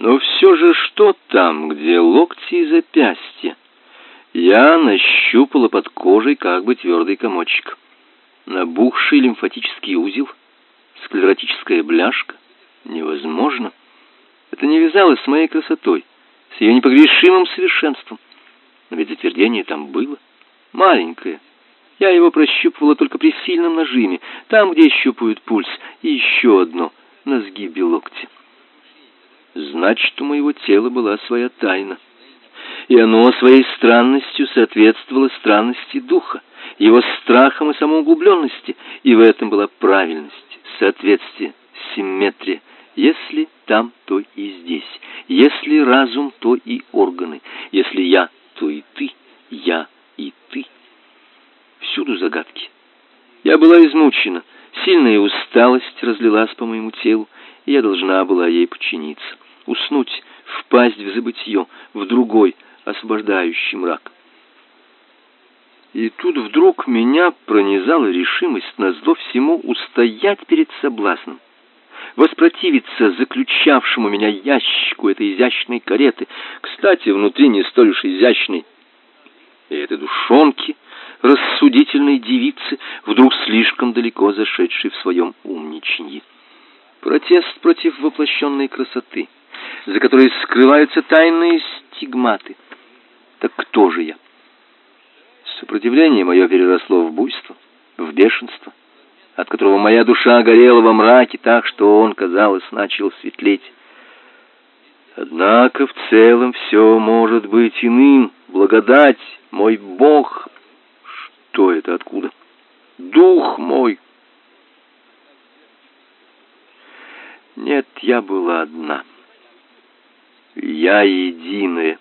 Но все же что там, где локти и запястья? Я нащупала под кожей как бы твердый комочек. Набухший лимфатический узел, склеротическая бляшка. Невозможно. Это не вязалось с моей красотой, с ее непогрешимым совершенством. Но ведь затвердение там было. Маленькое. Я его прощупывала только при сильном нажиме, там, где щупают пульс, и еще одно на сгибе локтя. Значит, у моего тела была своя тайна. И оно своей странностью соответствовало странности духа, его страхам и самоуглубленности, и в этом была правильность, соответствие, симметрия. Если там, то и здесь. Если разум, то и органы. Если я, то и ты. Я и ты. Всюду загадки. Я была измучена. Сильная усталость разлилась по моему телу, и я должна была ей подчиниться уснуть, впасть в забытье, в другой, освобождающий мрак. И тут вдруг меня пронизала решимость на зло всему устоять перед соблазном, воспротивиться заключавшему меня ящику этой изящной кареты, кстати, внутри не столь уж изящной, и этой душонки, рассудительной девицы, вдруг слишком далеко зашедшей в своем умничанье. Протест против воплощенной красоты — за которой скрываются тайные стигматы. Так кто же я? Сопротивление мое переросло в буйство, в бешенство, от которого моя душа горела во мраке так, что он, казалось, начал светлеть. Однако в целом все может быть иным. Благодать, мой Бог. Что это откуда? Дух мой. Нет, я была одна я единое.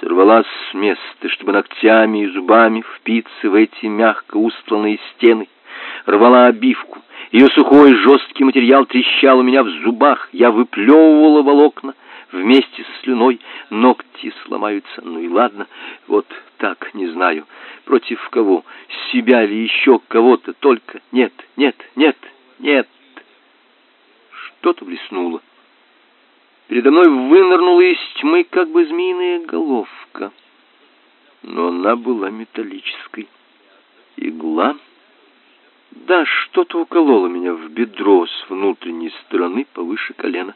Сорвалась с места, чтобы ногтями и зубами впиться в эти мягко устланные стены. Рвала обивку. Ее сухой жесткий материал трещал у меня в зубах. Я выплевывала волокна вместе со слюной. Ногти сломаются. Ну и ладно, вот так, не знаю. Против кого? Себя ли еще кого-то? Только нет, нет, нет, нет. Что-то блеснуло. Передо мной вынырнула из тьмы как бы змеиная головка. Но она была металлической. Игла? Да, что-то укололо меня в бедро с внутренней стороны повыше колена.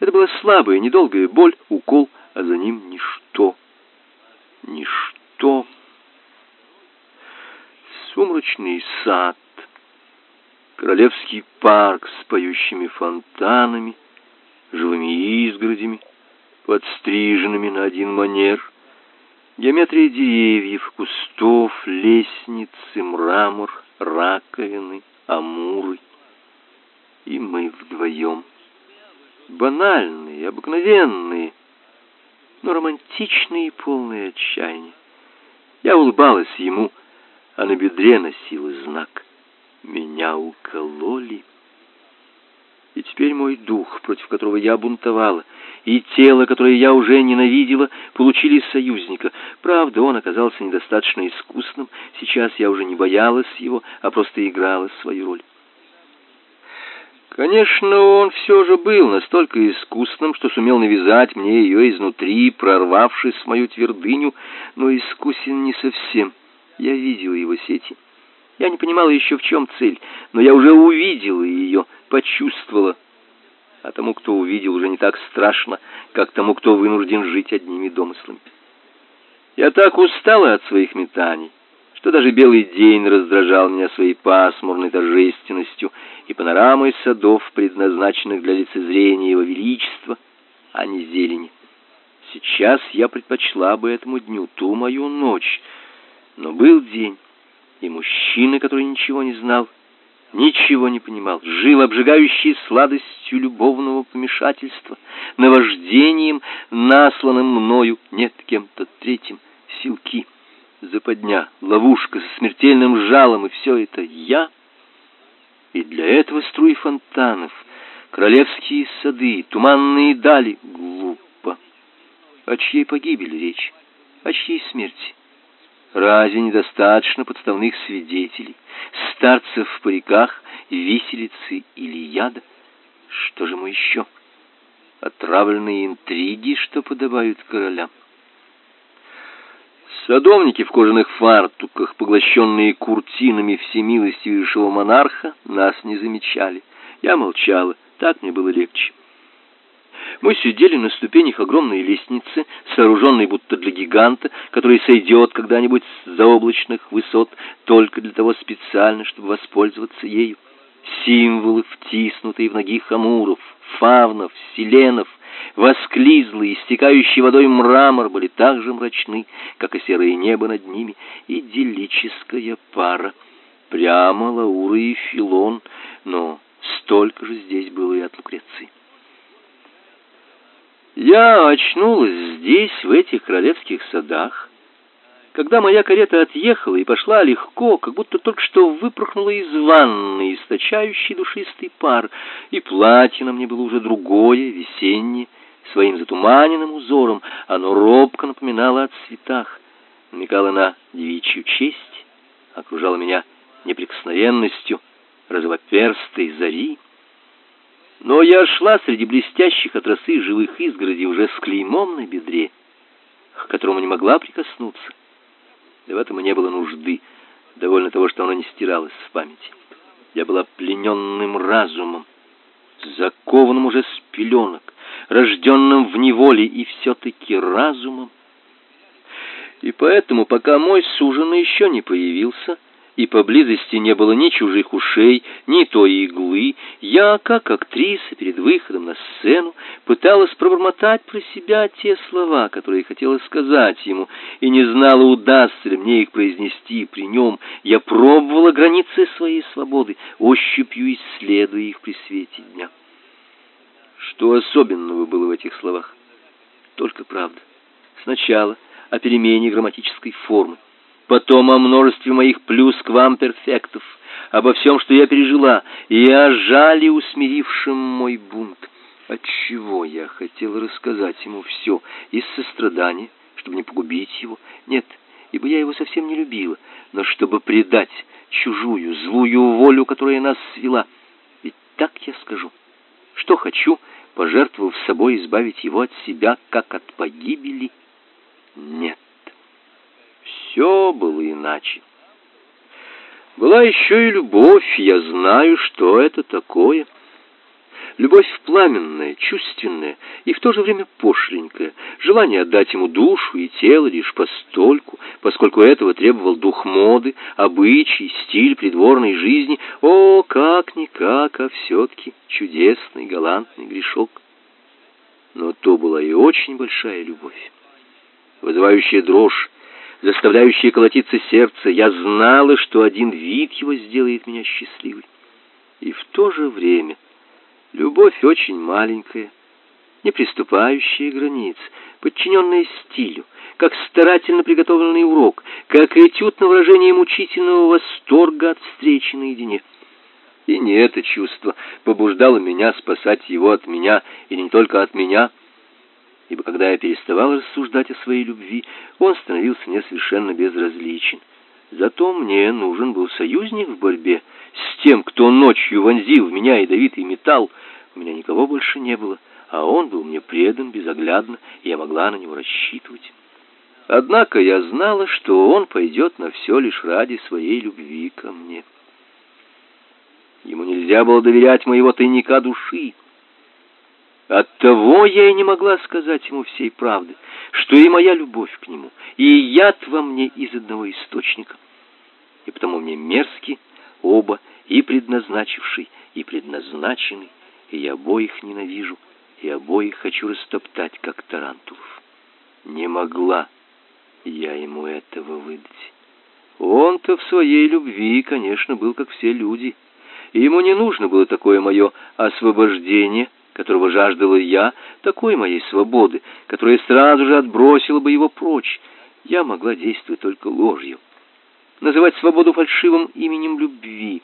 Это была слабая, недолгая боль, укол, а за ним ничто. Ничто. Сумрачный сад. Королевский парк с поющими фонтанами — живыми изгородями, подстриженными на один манер, геометрия деревьев, кустов, лестницы, мрамор, раковины, амуры. И мы вдвоем. Банальные, обыкновенные, но романтичные и полные отчаяния. Я улыбалась ему, а на бедре носила знак. Меня укололи. И теперь мой дух, против которого я бунтовала, и тело, которое я уже ненавидела, получили союзника. Правда, он оказался недостаточно искусным. Сейчас я уже не боялась его, а просто играла свою роль. Конечно, он все же был настолько искусным, что сумел навязать мне ее изнутри, прорвавшись в мою твердыню, но искусен не совсем. Я видела его сети. Я не понимала еще, в чем цель, но я уже увидела ее, почувствовала. А тому, кто увидел, уже не так страшно, как тому, кто вынужден жить одними домыслами. Я так устала от своих метаний, что даже белый день раздражал меня своей пасмурной торжественностью и панорамой садов, предназначенных для лицезрения его величества, а не зелени. Сейчас я предпочла бы этому дню ту мою ночь, но был день, и мужчина, который ничего не знал, ничего не понимал, жил обжигающей сладостью любовного помешательства, наваждением, насланным мною, нет, кем-то третьим, силки, западня, ловушка со смертельным жалом, и все это я. И для этого струи фонтанов, королевские сады, туманные дали, глупо. О чьей погибели речь? О чьей смерти? Разве недостаточно подставных свидетелей, старцев в париках, виселицы или яда? Что же мы еще? отравленные интриги, что подобают королям. Садовники в кожаных фартуках, поглощенные куртинами всемилостивейшего монарха, нас не замечали. Я молчала, так мне было легче. Мы сидели на ступенях огромной лестницы, сооруженной будто для гиганта, который сойдет когда-нибудь с заоблачных высот только для того специально, чтобы воспользоваться ею. Символы, втиснутые в ноги хамуров, фавнов, селенов, восклизлый, истекающий водой мрамор были так же мрачны, как и серое небо над ними, идиллическая пара. Прямо Лаура и Филон, но столько же здесь было и от Лукреции. Я очнулась здесь, в этих королевских садах, когда моя карета отъехала и пошла легко, как будто только что выпорхнула из ванны, источающей душистый пар, и платье на мне было уже другое, весеннее, своим затуманенным узором, оно робко напоминало о цветах, намекало на девичью честь, окружало меня неприкосновенностью розовоперстой зари, но я шла среди блестящих от росы живых изгородей уже с клеймом на бедре, к которому не могла прикоснуться. Да в этом и не было нужды, довольно того, что оно не стиралось с памяти. Я была плененным разумом, закованным уже с пеленок, рожденным в неволе и все-таки разумом. И поэтому, пока мой суженый еще не появился, и поблизости не было ни чужих ушей, ни той иглы, я, как актриса перед выходом на сцену, пыталась пробормотать про себя те слова, которые хотела сказать ему, и не знала, удастся ли мне их произнести при нем. Я пробовала границы своей свободы, ощупью исследуя их при свете дня. Что особенного было в этих словах? Только правда. Сначала о перемене грамматической формы, потом о множестве моих плюс-квам-перфектов, обо всем, что я пережила, и о жале, усмирившем мой бунт. Отчего я хотела рассказать ему все из сострадания, чтобы не погубить его? Нет, ибо я его совсем не любила, но чтобы предать чужую, злую волю, которая нас свела. Ведь так я скажу. Что хочу, пожертвовав собой, избавить его от себя, как от погибели? Нет все было иначе. Была еще и любовь, я знаю, что это такое. Любовь пламенная, чувственная и в то же время пошленькая. Желание отдать ему душу и тело лишь постольку, поскольку этого требовал дух моды, обычай, стиль придворной жизни. О, как-никак, а все-таки чудесный, галантный грешок. Но то была и очень большая любовь, вызывающая дрожь, заставляющее колотиться сердце, я знала, что один вид его сделает меня счастливой. И в то же время любовь очень маленькая, не приступающая границ, подчиненная стилю, как старательно приготовленный урок, как этюд на выражение мучительного восторга от встречи наедине. И не это чувство побуждало меня спасать его от меня, и не только от меня, ибо когда я переставал рассуждать о своей любви, он становился мне совершенно безразличен. Зато мне нужен был союзник в борьбе с тем, кто ночью вонзил в меня ядовитый металл. У меня никого больше не было, а он был мне предан безоглядно, и я могла на него рассчитывать. Однако я знала, что он пойдет на все лишь ради своей любви ко мне. Ему нельзя было доверять моего тайника души, Оттого я и не могла сказать ему всей правды, что и моя любовь к нему, и яд во мне из одного источника. И потому мне мерзки оба, и предназначивший, и предназначенный, и я обоих ненавижу, и обоих хочу растоптать, как тарантулов. Не могла я ему этого выдать. Он-то в своей любви, конечно, был как все люди, и ему не нужно было такое мое освобождение — которого жаждала я, такой моей свободы, которая сразу же отбросила бы его прочь. Я могла действовать только ложью. Называть свободу фальшивым именем любви,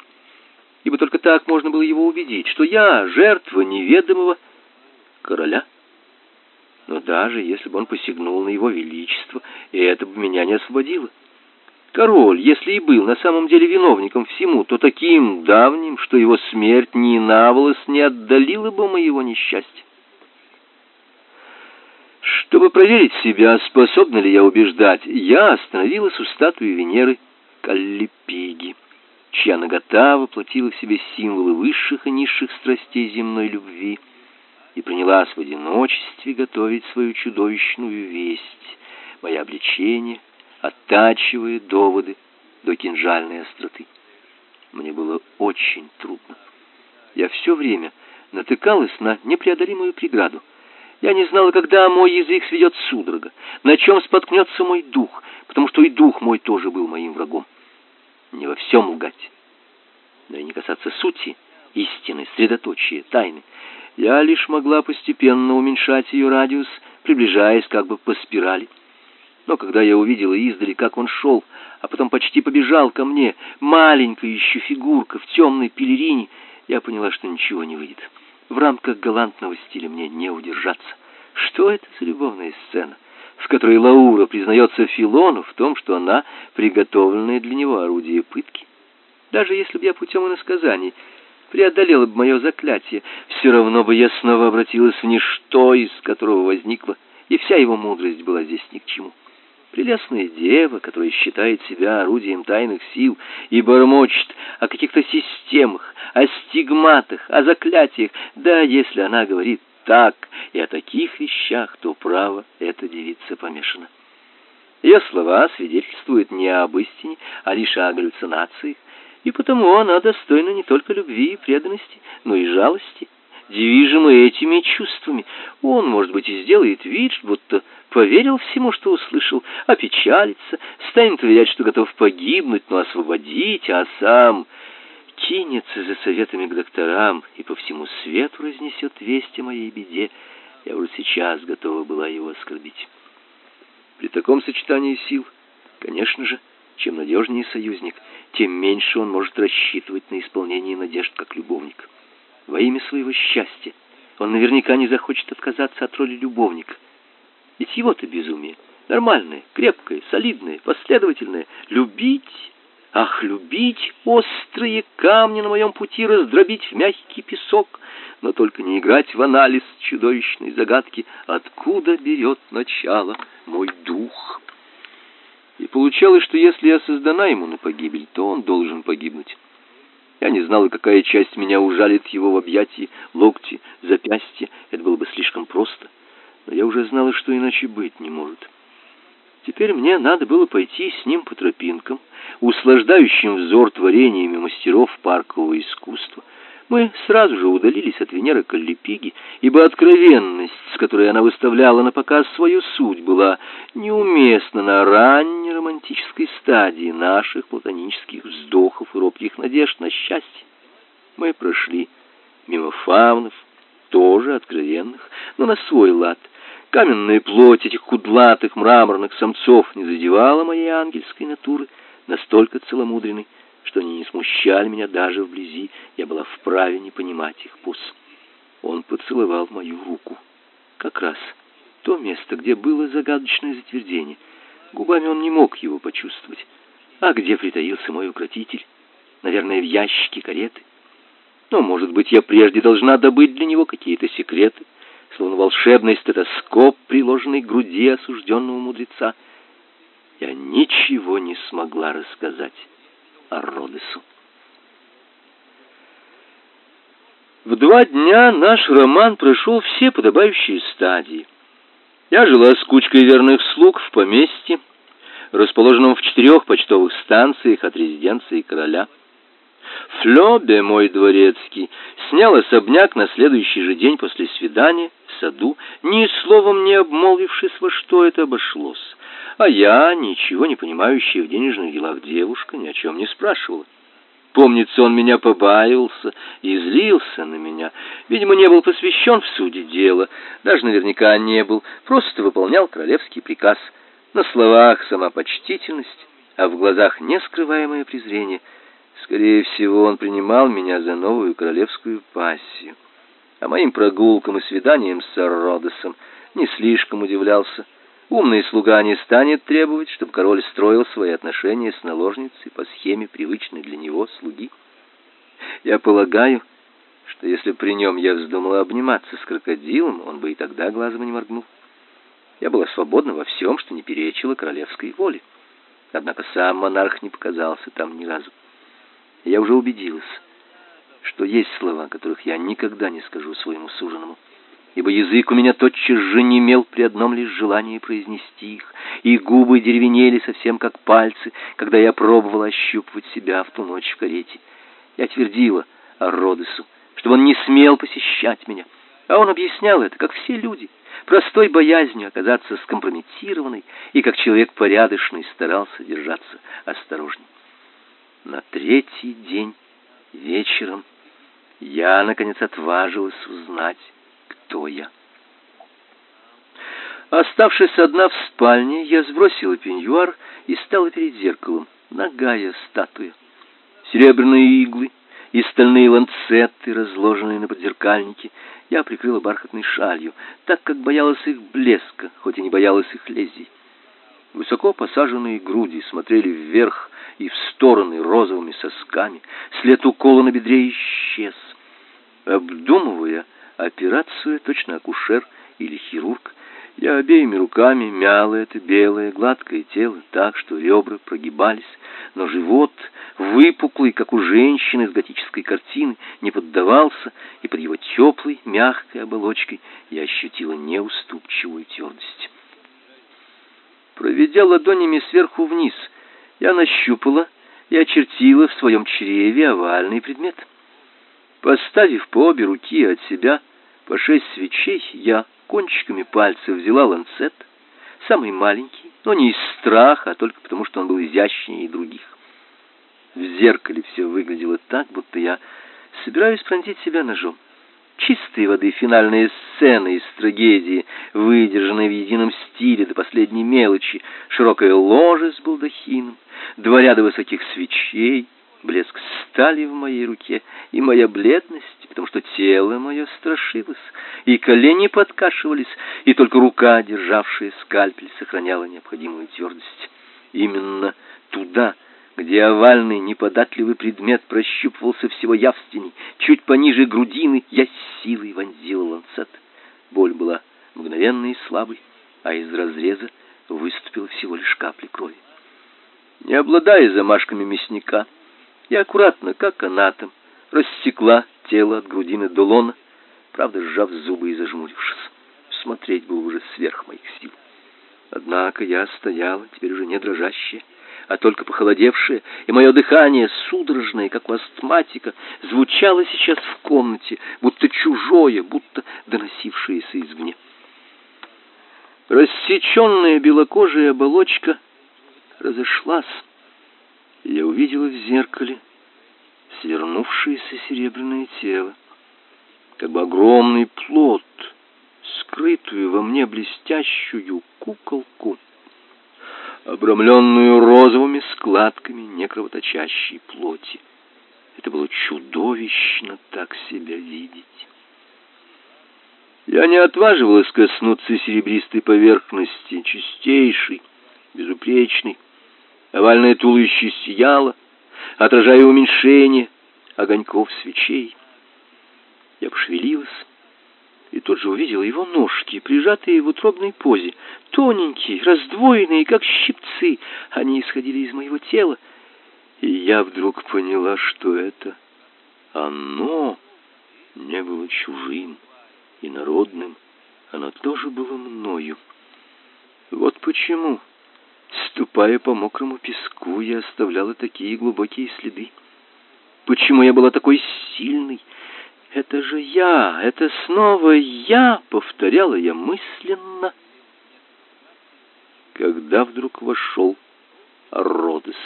ибо только так можно было его убедить, что я жертва неведомого короля. Но даже если бы он посягнул на его величество, и это бы меня не освободило. Король, если и был на самом деле виновником всему, то таким давним, что его смерть ни на волос не отдалила бы моего несчастья. Чтобы проверить себя, способна ли я убеждать, я остановилась у статуи Венеры Каллипиги, чья нагота воплотила в себе символы высших и низших страстей земной любви, и принялась в одиночестве готовить свою чудовищную весть, мое обличение, оттачивая доводы до кинжальной остроты. Мне было очень трудно. Я все время натыкалась на непреодолимую преграду. Я не знала, когда мой язык сведет судорога, на чем споткнется мой дух, потому что и дух мой тоже был моим врагом. Не во всем лгать, но и не касаться сути, истины, средоточия, тайны. Я лишь могла постепенно уменьшать ее радиус, приближаясь как бы по спирали. Но когда я увидела издали, как он шел, а потом почти побежал ко мне, маленькая еще фигурка в темной пелерине, я поняла, что ничего не выйдет. В рамках галантного стиля мне не удержаться. Что это за любовная сцена, в которой Лаура признается Филону в том, что она приготовленное для него орудие пытки? Даже если бы я путем иносказаний преодолела бы мое заклятие, все равно бы я снова обратилась в ничто, из которого возникла, и вся его мудрость была здесь ни к чему. Прелестная дева, которая считает себя орудием тайных сил и бормочет о каких-то системах, о стигматах, о заклятиях. Да, если она говорит так и о таких вещах, то право эта девица помешана. Ее слова свидетельствуют не об истине, а лишь о галлюцинациях, и потому она достойна не только любви и преданности, но и жалости движимый этими чувствами. Он, может быть, и сделает вид, будто поверил всему, что услышал, опечалится, станет уверять, что готов погибнуть, но освободить, а сам кинется за советами к докторам и по всему свету разнесет весть о моей беде. Я уже сейчас готова была его оскорбить. При таком сочетании сил, конечно же, чем надежнее союзник, тем меньше он может рассчитывать на исполнение надежд как любовник во имя своего счастья. Он наверняка не захочет отказаться от роли любовника. Ведь его-то безумие нормальное, крепкое, солидное, последовательное. Любить, ах, любить острые камни на моем пути раздробить в мягкий песок, но только не играть в анализ чудовищной загадки, откуда берет начало мой дух. И получалось, что если я создана ему на погибель, то он должен погибнуть. Я не знала, какая часть меня ужалит его в объятии, локти, запястья. Это было бы слишком просто. Но я уже знала, что иначе быть не может. Теперь мне надо было пойти с ним по тропинкам, услаждающим взор творениями мастеров паркового искусства, мы сразу же удалились от Венеры Каллипиги, ибо откровенность, с которой она выставляла на показ свою суть, была неуместна на ранней романтической стадии наших платонических вздохов и робких надежд на счастье. Мы прошли мимо фавнов, тоже откровенных, но на свой лад. Каменная плоть этих кудлатых мраморных самцов не задевала моей ангельской натуры, настолько целомудренной, что они не смущали меня даже вблизи. Я была вправе не понимать их пус. Он поцеловал мою руку. Как раз то место, где было загадочное затвердение. Губами он не мог его почувствовать. А где притаился мой укротитель? Наверное, в ящике кареты. Но, может быть, я прежде должна добыть для него какие-то секреты, словно волшебный стетоскоп, приложенный к груди осужденного мудреца. Я ничего не смогла рассказать. Родесу. В два дня наш роман прошел все подобающие стадии. Я жила с кучкой верных слуг в поместье, расположенном в четырех почтовых станциях от резиденции короля. Флёбе, мой дворецкий, снял особняк на следующий же день после свидания в саду, ни словом не обмолвившись, во что это обошлось. А я, ничего не понимающая в денежных делах девушка, ни о чем не спрашивала. Помнится, он меня побаивался и злился на меня. Видимо, не был посвящен в суде дела, даже наверняка не был, просто выполнял королевский приказ. На словах сама почтительность, а в глазах нескрываемое презрение. Скорее всего, он принимал меня за новую королевскую пассию. А моим прогулкам и свиданиям с сэр Родосом не слишком удивлялся. Умный слуга не станет требовать, чтобы король строил свои отношения с наложницей по схеме, привычной для него слуги. Я полагаю, что если при нем я вздумала обниматься с крокодилом, он бы и тогда глазом не моргнул. Я была свободна во всем, что не перечило королевской воле. Однако сам монарх не показался там ни разу. Я уже убедилась, что есть слова, которых я никогда не скажу своему суженому, ибо язык у меня тотчас же немел при одном лишь желании произнести их, и губы деревенели совсем как пальцы, когда я пробовала ощупывать себя в ту ночь в карете. Я твердила о Родесу, чтобы он не смел посещать меня, а он объяснял это, как все люди, простой боязнью оказаться скомпрометированной, и как человек порядочный старался держаться осторожней. На третий день вечером я, наконец, отважилась узнать, кто я. Оставшись одна в спальне, я сбросила пеньюар и стала перед зеркалом, нагая статуя. Серебряные иглы и стальные ланцеты, разложенные на подзеркальнике, я прикрыла бархатной шалью, так как боялась их блеска, хоть и не боялась их лезвий. Высоко посаженные груди смотрели вверх и в стороны розовыми сосками. След укола на бедре исчез. Обдумывая операцию, точно акушер или хирург, я обеими руками мяла это белое гладкое тело так, что ребра прогибались, но живот, выпуклый, как у женщины с готической картины, не поддавался, и под его теплой, мягкой оболочкой я ощутила неуступчивую твердость. Проведя ладонями сверху вниз, я нащупала и очертила в своем чреве овальный предмет. Поставив по обе руки от себя по шесть свечей, я кончиками пальцев взяла ланцет, самый маленький, но не из страха, а только потому, что он был изящнее других. В зеркале все выглядело так, будто я собираюсь пронзить себя ножом чистой воды финальная сцена из трагедии, выдержанная в едином стиле до последней мелочи, широкое ложе с балдахином, два ряда высоких свечей, блеск стали в моей руке и моя бледность, потому что тело мое страшилось, и колени подкашивались, и только рука, державшая скальпель, сохраняла необходимую твердость. Именно туда, где овальный неподатливый предмет прощупывался всего явственней, чуть пониже грудины, я силой вонзила ланцет. Боль была мгновенной и слабой, а из разреза выступила всего лишь капля крови. Не обладая замашками мясника, я аккуратно, как канатом, рассекла тело от грудины до лона, правда, сжав зубы и зажмурившись. Смотреть было уже сверх моих сил. Однако я стояла, теперь уже не дрожащая, а только похолодевшее, и мое дыхание, судорожное, как у астматика, звучало сейчас в комнате, будто чужое, будто доносившееся извне. Рассеченная белокожая оболочка разошлась, и я увидела в зеркале свернувшееся серебряное тело, как бы огромный плод, скрытую во мне блестящую куколку обрамленную розовыми складками некровоточащей плоти. Это было чудовищно так себя видеть. Я не отваживалась коснуться серебристой поверхности, чистейшей, безупречной. Овальное туловище сияло, отражая уменьшение огоньков свечей. Я пошевелилась, и тут же увидела его ножки, прижатые в утробной позе, тоненькие, раздвоенные, как щипцы. Они исходили из моего тела, и я вдруг поняла, что это оно не было чужим и народным, оно тоже было мною. Вот почему, ступая по мокрому песку, я оставляла такие глубокие следы. Почему я была такой сильной, это же я, это снова я, повторяла я мысленно. Когда вдруг вошел Родес.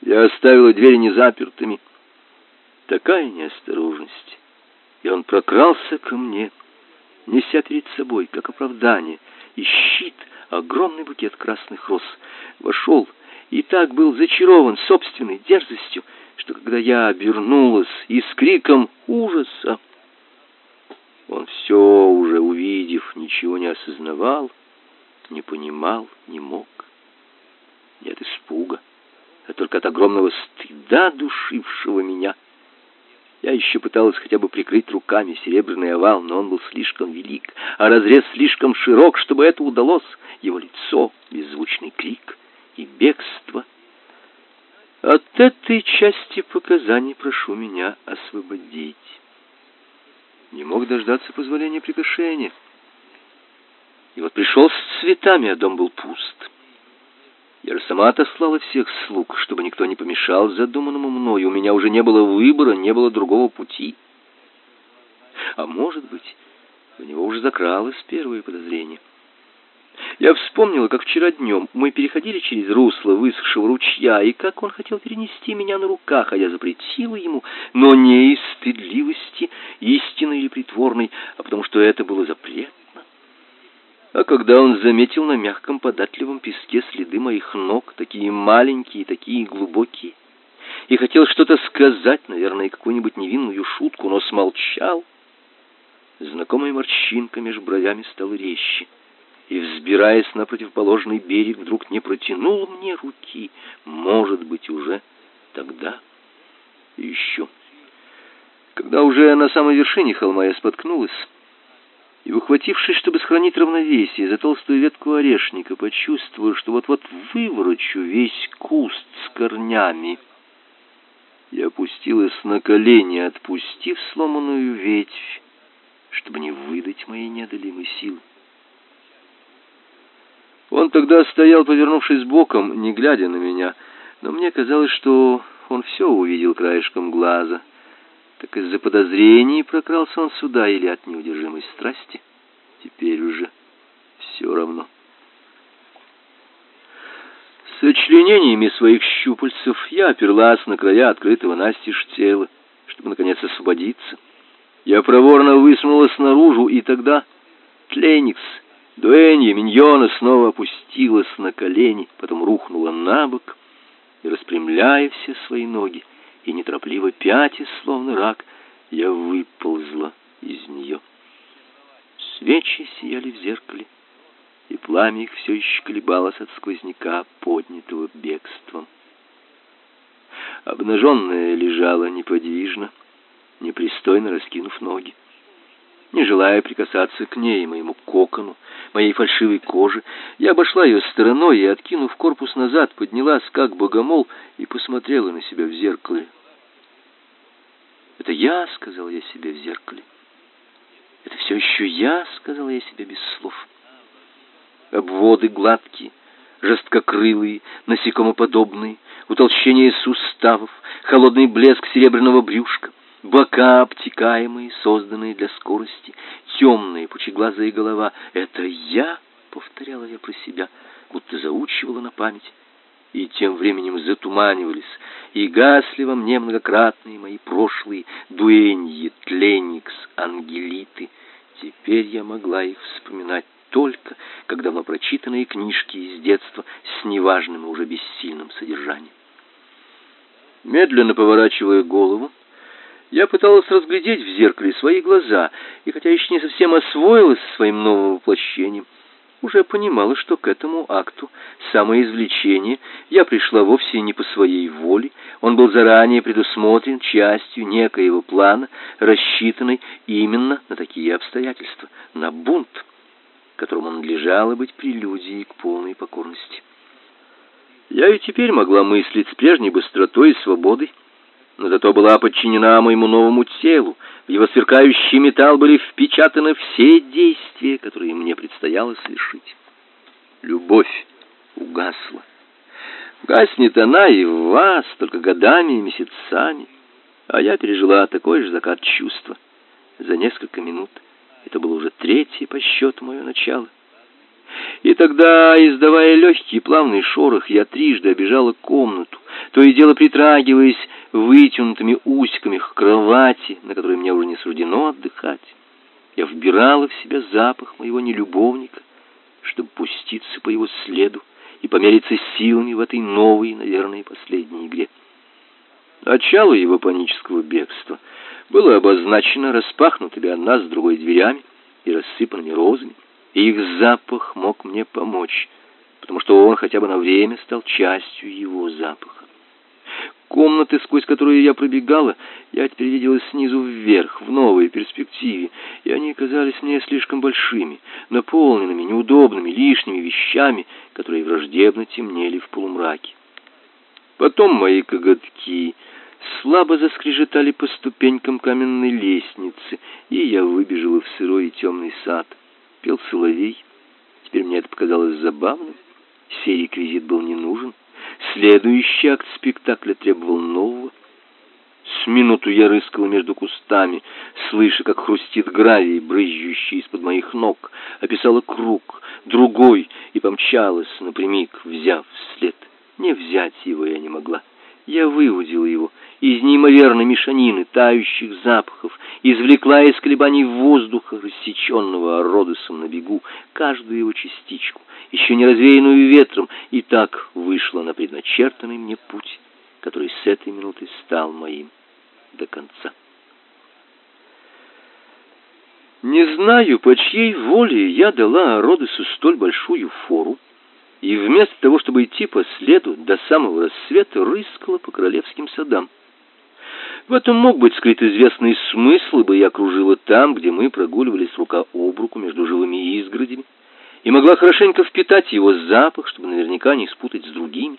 Я оставила двери незапертыми. Такая неосторожность. И он прокрался ко мне, неся перед собой, как оправдание, и щит, огромный букет красных роз. Вошел и так был зачарован собственной дерзостью, что когда я обернулась и с криком ужаса, он все уже увидев, ничего не осознавал, не понимал, не мог. Нет испуга, а только от огромного стыда, душившего меня. Я еще пыталась хотя бы прикрыть руками серебряный овал, но он был слишком велик, а разрез слишком широк, чтобы это удалось. Его лицо, беззвучный крик и бегство. От этой части показаний прошу меня освободить. Не мог дождаться позволения приглашения. И вот пришел с цветами, а дом был пуст. Я же сама отослала всех слуг, чтобы никто не помешал задуманному мною. У меня уже не было выбора, не было другого пути. А может быть, у него уже закралось первое подозрение. Я вспомнила, как вчера днем мы переходили через русло высохшего ручья, и как он хотел перенести меня на руках, а я запретила ему, но не из стыдливости, истинной или притворной, а потому что это было запретно. А когда он заметил на мягком податливом песке следы моих ног, такие маленькие такие глубокие, и хотел что-то сказать, наверное, какую-нибудь невинную шутку, но смолчал, знакомая морщинка между бровями стала резче, и, взбираясь на противоположный берег, вдруг не протянул мне руки, может быть, уже тогда еще. Когда уже на самой вершине холма я споткнулась, и, ухватившись, чтобы сохранить равновесие за толстую ветку орешника, почувствовал, что вот-вот выворочу весь куст с корнями. Я опустилась на колени, отпустив сломанную ветвь, чтобы не выдать моей неодолимой силы. Он тогда стоял, повернувшись боком, не глядя на меня, но мне казалось, что он все увидел краешком глаза — так из-за подозрений прокрался он сюда или от неудержимой страсти. Теперь уже все равно. Сочленениями своих щупальцев я оперлась на края открытого настежь тела, чтобы, наконец, освободиться. Я проворно высунулась наружу, и тогда Тленикс, Дуэнья, Миньона снова опустилась на колени, потом рухнула на бок и, распрямляя все свои ноги, и неторопливо пятясь, словно рак, я выползла из нее. Свечи сияли в зеркале, и пламя их все еще колебалось от сквозняка, поднятого бегством. Обнаженная лежала неподвижно, непристойно раскинув ноги. Не желая прикасаться к ней, моему кокону, моей фальшивой коже, я обошла ее стороной и, откинув корпус назад, поднялась, как богомол, и посмотрела на себя в зеркале. «Это я», — сказал я себе в зеркале. «Это все еще я», — сказал я себе без слов. Обводы гладкие, жесткокрылые, насекомоподобные, утолщение суставов, холодный блеск серебряного брюшка — бока обтекаемые, созданные для скорости, темная пучеглазая голова. «Это я?» — повторяла я про себя, будто заучивала на память. И тем временем затуманивались, и гасли во мне многократные мои прошлые дуэньи, тленикс, ангелиты. Теперь я могла их вспоминать только, когда давно прочитанные книжки из детства с неважным и уже бессильным содержанием. Медленно поворачивая голову, я пыталась разглядеть в зеркале свои глаза, и хотя еще не совсем освоилась своим новым воплощением, уже понимала, что к этому акту самоизвлечения я пришла вовсе не по своей воле, он был заранее предусмотрен частью некоего плана, рассчитанной именно на такие обстоятельства, на бунт, которому надлежало быть прелюдией к полной покорности. Я и теперь могла мыслить с прежней быстротой и свободой, но зато была подчинена моему новому телу. В его сверкающий металл были впечатаны все действия, которые мне предстояло совершить. Любовь угасла. Гаснет она и в вас, только годами и месяцами. А я пережила такой же закат чувства за несколько минут. Это было уже третье по счету мое начало. И тогда, издавая легкий плавный шорох, я трижды обежала комнату, то и дело притрагиваясь вытянутыми усиками к кровати, на которой мне уже не суждено отдыхать. Я вбирала в себя запах моего нелюбовника, чтобы пуститься по его следу и помериться силами в этой новой, наверное, последней игре. Начало его панического бегства было обозначено распахнутыми одна с другой дверями и рассыпанными розами и их запах мог мне помочь, потому что он хотя бы на время стал частью его запаха. комнаты, сквозь которые я пробегала, я теперь видела снизу вверх, в новой перспективе, и они казались мне слишком большими, наполненными неудобными, лишними вещами, которые враждебно темнели в полумраке. Потом мои коготки слабо заскрежетали по ступенькам каменной лестницы, и я выбежала в сырой и темный сад. Пел соловей. Теперь мне это показалось забавным. Сей реквизит был не нужен. Следующий акт спектакля требовал нового. С минуту я рыскала между кустами, слыша, как хрустит гравий, брызжущий из-под моих ног, описала круг, другой, и помчалась напрямик, взяв след. Не взять его я не могла. Я выудила его из неимоверной мешанины тающих запахов, извлекла из колебаний воздуха, рассеченного Родосом на бегу, каждую его частичку, еще не развеянную ветром, и так вышла на предначертанный мне путь, который с этой минуты стал моим до конца. Не знаю, по чьей воле я дала Родосу столь большую фору, и вместо того, чтобы идти по следу до самого рассвета, рыскала по королевским садам. В этом мог быть скрыт известный смысл, ибо я кружила там, где мы прогуливались рука об руку между живыми изгородями, и могла хорошенько впитать его запах, чтобы наверняка не спутать с другими.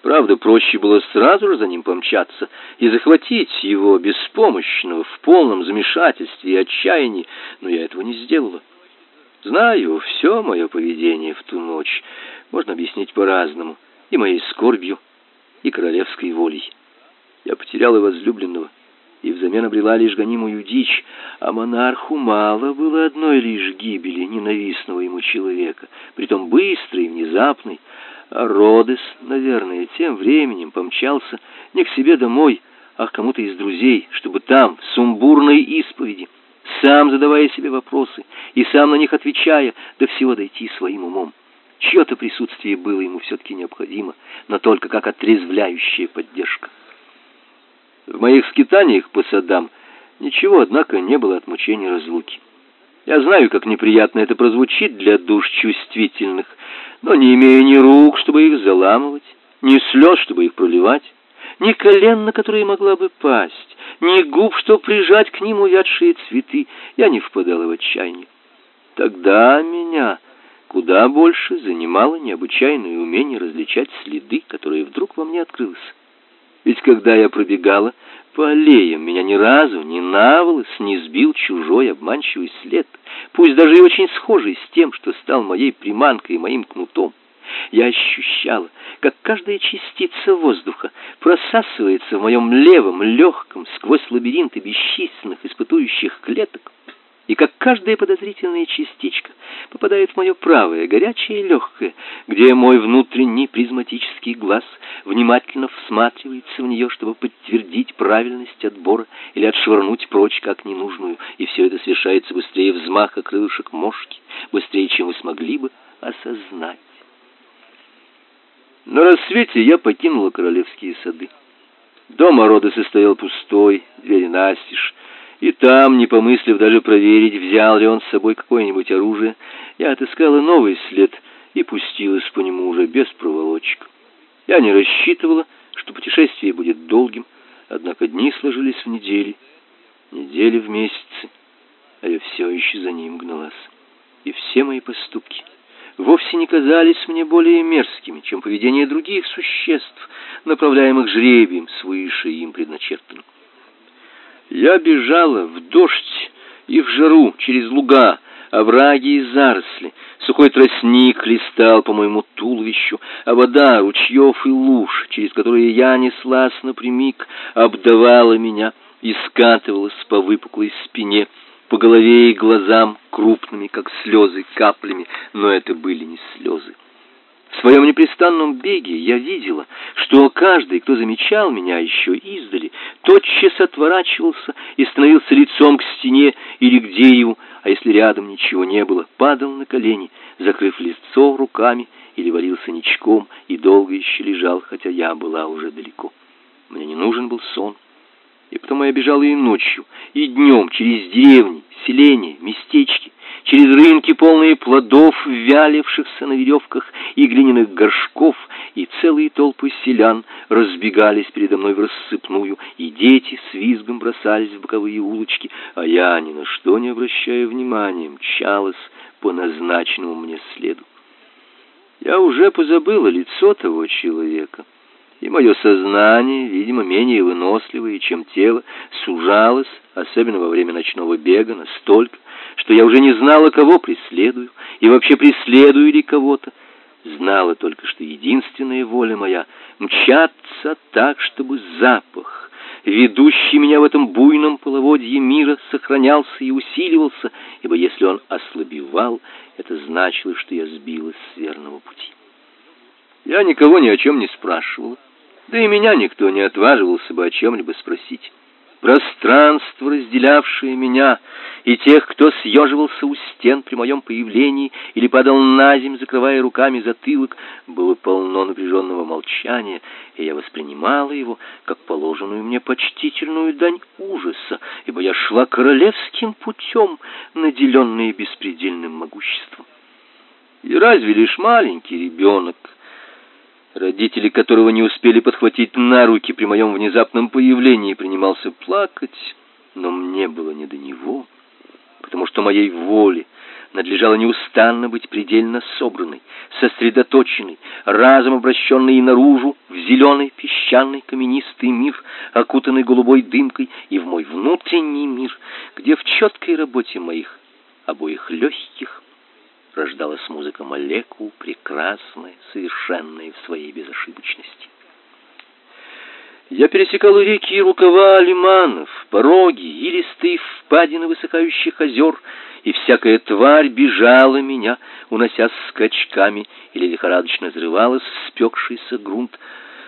Правда, проще было сразу же за ним помчаться и захватить его беспомощного в полном замешательстве и отчаянии, но я этого не сделала. Знаю, все мое поведение в ту ночь. Можно объяснить по-разному, и моей скорбью, и королевской волей. Я потеряла возлюбленного и взамен обрела лишь гонимую дичь, а монарху мало было одной лишь гибели ненавистного ему человека, притом быстрой и внезапной, а Родес, наверное, тем временем помчался не к себе домой, а к кому-то из друзей, чтобы там, в сумбурной исповеди, сам задавая себе вопросы и сам на них отвечая, до всего дойти своим умом. Чье-то присутствие было ему все-таки необходимо, но только как отрезвляющая поддержка. В моих скитаниях по садам ничего, однако, не было от мучения разлуки. Я знаю, как неприятно это прозвучит для душ чувствительных, но не имея ни рук, чтобы их заламывать, ни слез, чтобы их проливать, ни колен, на которые могла бы пасть, ни губ, что прижать к ним увядшие цветы, я не впадала в отчаяние. Тогда меня куда больше занимало необычайное умение различать следы, которые вдруг во мне открылось. Ведь когда я пробегала по аллеям, меня ни разу ни наволос не сбил чужой обманчивый след, пусть даже и очень схожий с тем, что стал моей приманкой и моим кнутом. Я ощущала, как каждая частица воздуха просасывается в моем левом легком сквозь лабиринты бесчисленных испытующих клеток, и как каждая подозрительная частичка попадает в мое правое, горячее легкое, где мой внутренний призматический глаз внимательно всматривается в нее, чтобы подтвердить правильность отбора или отшвырнуть прочь как ненужную, и все это совершается быстрее взмаха крылышек мошки, быстрее, чем вы смогли бы осознать. На рассвете я покинула королевские сады. Дом Ородоса стоял пустой, двери настежь, и там, не помыслив даже проверить, взял ли он с собой какое-нибудь оружие, я отыскала новый след и пустилась по нему уже без проволочек. Я не рассчитывала, что путешествие будет долгим, однако дни сложились в недели, недели в месяцы, а я все еще за ним гналась. И все мои поступки вовсе не казались мне более мерзкими, чем поведение других существ, направляемых жребием свыше им предначертанным. Я бежала в дождь и в жару через луга, овраги и заросли. Сухой тростник листал по моему туловищу, а вода ручьев и луж, через которые я неслась напрямик, обдавала меня и скатывалась по выпуклой спине, по голове и глазам крупными, как слезы, каплями, но это были не слезы. В своем непрестанном беге я видела, что каждый, кто замечал меня еще издали, тотчас отворачивался и становился лицом к стене или к дереву, а если рядом ничего не было, падал на колени, закрыв лицо руками или валился ничком и долго еще лежал, хотя я была уже далеко. Мне не нужен был сон. И потому я бежала и ночью, и днем через деревни, селения, местечки, через рынки, полные плодов, вялившихся на веревках и глиняных горшков, и целые толпы селян разбегались передо мной в рассыпную, и дети с визгом бросались в боковые улочки, а я, ни на что не обращая внимания, мчалась по назначенному мне следу. Я уже позабыла лицо того человека, и мое сознание, видимо, менее выносливое, чем тело, сужалось, особенно во время ночного бега, настолько, что я уже не знала, кого преследую, и вообще преследую ли кого-то. Знала только, что единственная воля моя — мчаться так, чтобы запах, ведущий меня в этом буйном половодье мира, сохранялся и усиливался, ибо если он ослабевал, это значило, что я сбилась с верного пути. Я никого ни о чем не спрашивала, да и меня никто не отваживался бы о чем-либо спросить. Пространство, разделявшее меня и тех, кто съеживался у стен при моем появлении или падал на землю, закрывая руками затылок, было полно напряженного молчания, и я воспринимала его как положенную мне почтительную дань ужаса, ибо я шла королевским путем, наделенный беспредельным могуществом. И разве лишь маленький ребенок родители которого не успели подхватить на руки при моем внезапном появлении, принимался плакать, но мне было не до него, потому что моей воле надлежало неустанно быть предельно собранной, сосредоточенной, разом обращенной наружу в зеленый песчаный каменистый мир, окутанный голубой дымкой, и в мой внутренний мир, где в четкой работе моих обоих легких рождалась музыка молекул, прекрасная, совершенная в своей безошибочности. Я пересекал реки и рукава лиманов, пороги, илистые впадины высыхающих озер, и всякая тварь бежала меня, унося скачками, или лихорадочно взрывалась в спекшийся грунт,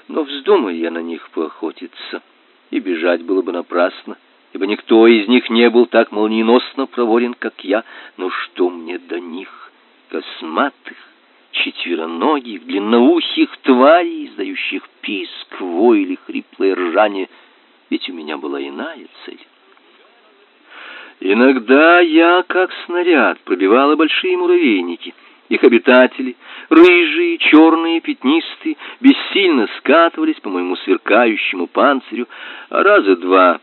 но вздумай я на них поохотиться, и бежать было бы напрасно, ибо никто из них не был так молниеносно проворен, как я, но что мне до них? Косматых, четвероногих, длинноухих тварей, издающих писк, вой или хриплое ржание, ведь у меня была иная цель. Иногда я, как снаряд, пробивала большие муравейники. Их обитатели, рыжие, черные, пятнистые, бессильно скатывались по моему сверкающему панцирю, а раза два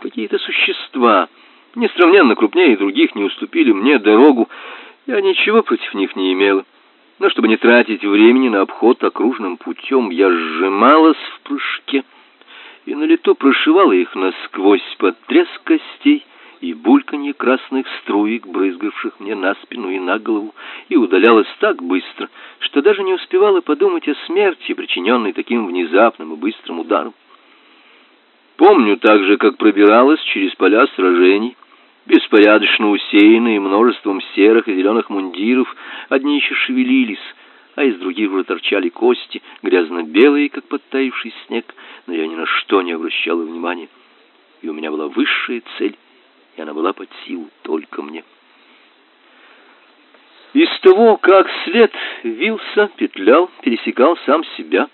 какие-то существа, несравненно крупнее других, не уступили мне дорогу, я ничего против них не имела, но чтобы не тратить времени на обход окружным путем, я сжималась в прыжке и на лету прошивала их насквозь под треск костей и бульканье красных струек, брызгавших мне на спину и на голову, и удалялась так быстро, что даже не успевала подумать о смерти, причиненной таким внезапным и быстрым ударом. Помню также, как пробиралась через поля сражений, беспорядочно усеянные множеством серых и зеленых мундиров, одни еще шевелились, а из других уже торчали кости, грязно-белые, как подтаивший снег, но я ни на что не обращала внимания. И у меня была высшая цель, и она была под силу только мне. Из того, как след вился, петлял, пересекал сам себя,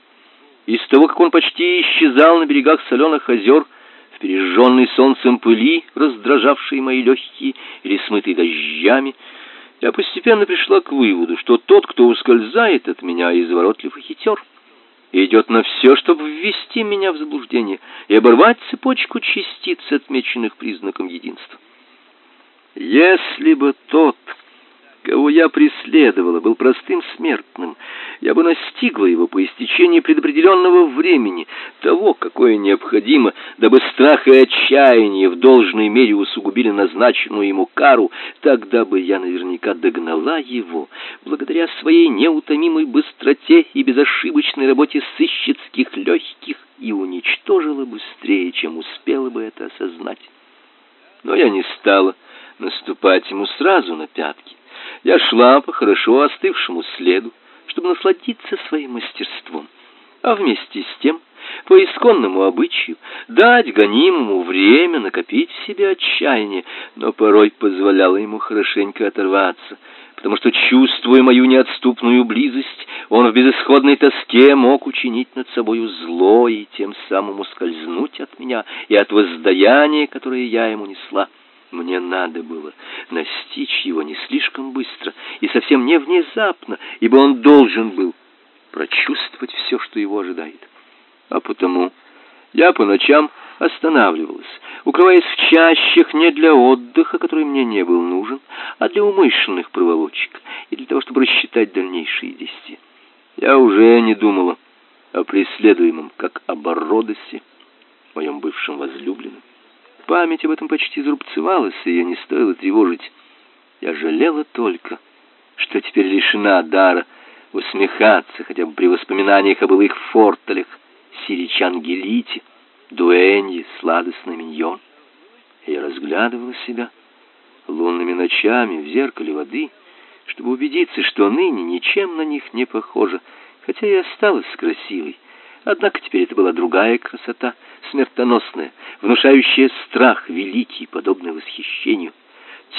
из того, как он почти исчезал на берегах соленых озер, пережженной солнцем пыли, раздражавшей мои легкие или смытой дождями, я постепенно пришла к выводу, что тот, кто ускользает от меня, изворотлив и хитер, идет на все, чтобы ввести меня в заблуждение и оборвать цепочку частиц, отмеченных признаком единства. Если бы тот, кого я преследовала, был простым смертным, я бы настигла его по истечении предопределенного времени, того, какое необходимо, дабы страх и отчаяние в должной мере усугубили назначенную ему кару, тогда бы я наверняка догнала его, благодаря своей неутомимой быстроте и безошибочной работе сыщицких легких, и уничтожила быстрее, чем успела бы это осознать. Но я не стала наступать ему сразу на пятки. Я шла по хорошо остывшему следу, чтобы насладиться своим мастерством, а вместе с тем по исконному обычаю, дать гонимому время накопить в себе отчаяние, но порой позволяла ему хорошенько оторваться, потому что, чувствуя мою неотступную близость, он в безысходной тоске мог учинить над собою зло и тем самым ускользнуть от меня и от воздаяния, которое я ему несла. Мне надо было настичь его не слишком быстро и совсем не внезапно, ибо он должен был прочувствовать все, что его ожидает. А потому я по ночам останавливалась, укрываясь в чащах не для отдыха, который мне не был нужен, а для умышленных проволочек и для того, чтобы рассчитать дальнейшие действия. Я уже не думала о преследуемом, как об Родосе, моем бывшем возлюбленном. Память об этом почти зарубцевалась, и ее не стоило тревожить. Я жалела только, что теперь лишена дара усмехаться хотя бы при воспоминаниях о былых фортелях, сиричан Гелите, дуэнье, сладостный миньон. Я разглядывала себя лунными ночами в зеркале воды, чтобы убедиться, что ныне ничем на них не похожа, хотя и осталась красивой. Однако теперь это была другая красота, смертоносная, внушающая страх великий, подобный восхищению.